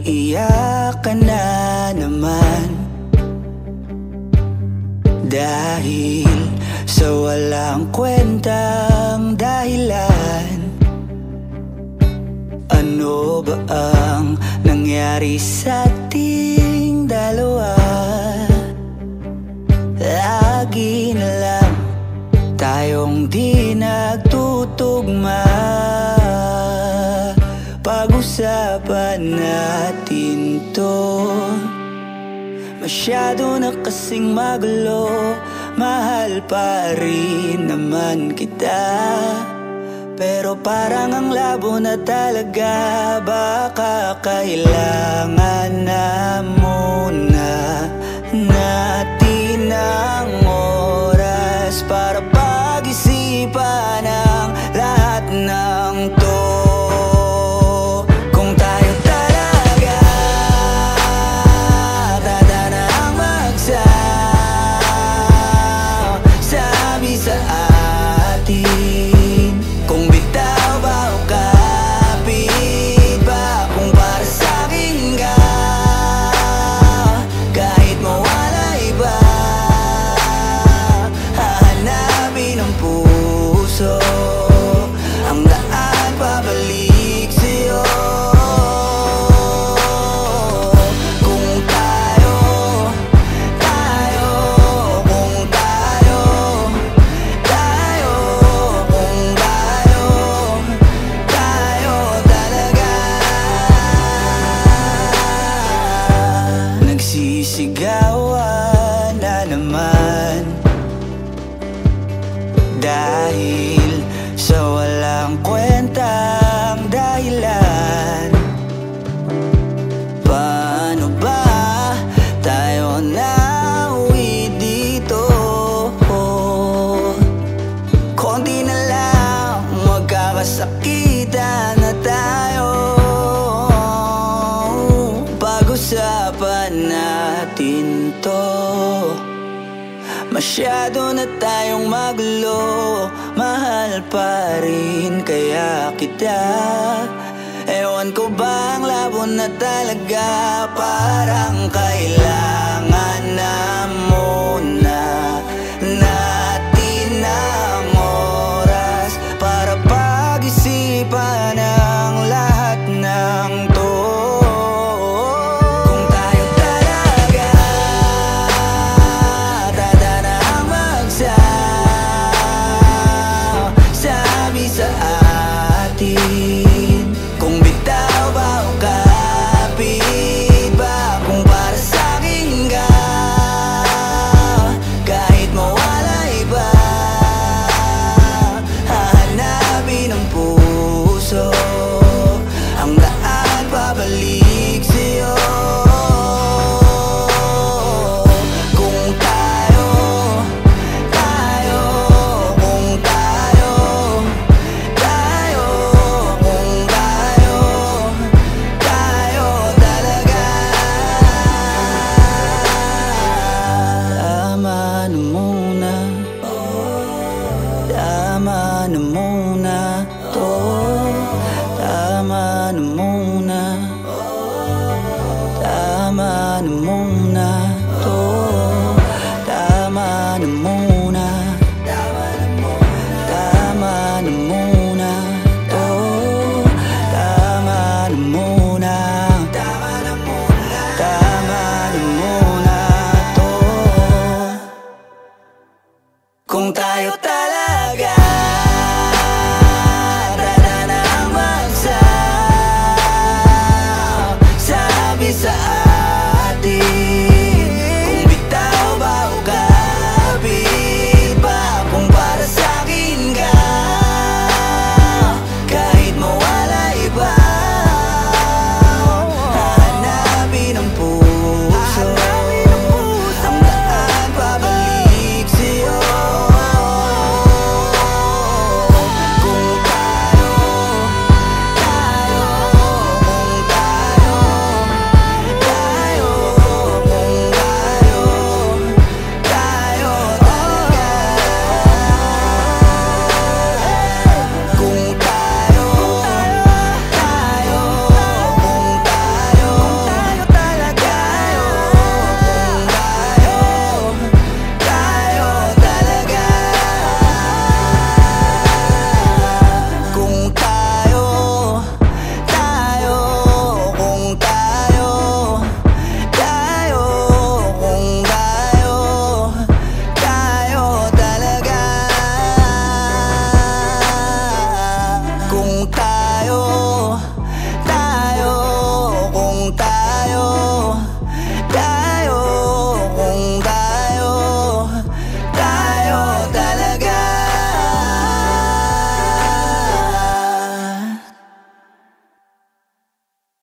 Umiiyak ka na naman. Dahil sa walang kwentang dahilan Ano ba ang nangyari sa ating Masyado na kasing magulo Mahal pa rin naman kita. Pero parang ang labo na talaga Baka kailangan na Dahil sa walang kwentang dahilan Paano ba tayo nauwi dito? Konti na lang magkakasakitan na tayo Pag-usapan natin to Masyado na tayong magulo Mahal pa rin kaya kita. Ewan ko ba ang labo na talaga? Parang kailangan Na to. Tama na muna. Tama na muna to. Tama na muna. Tama na to. Kung tayo talaga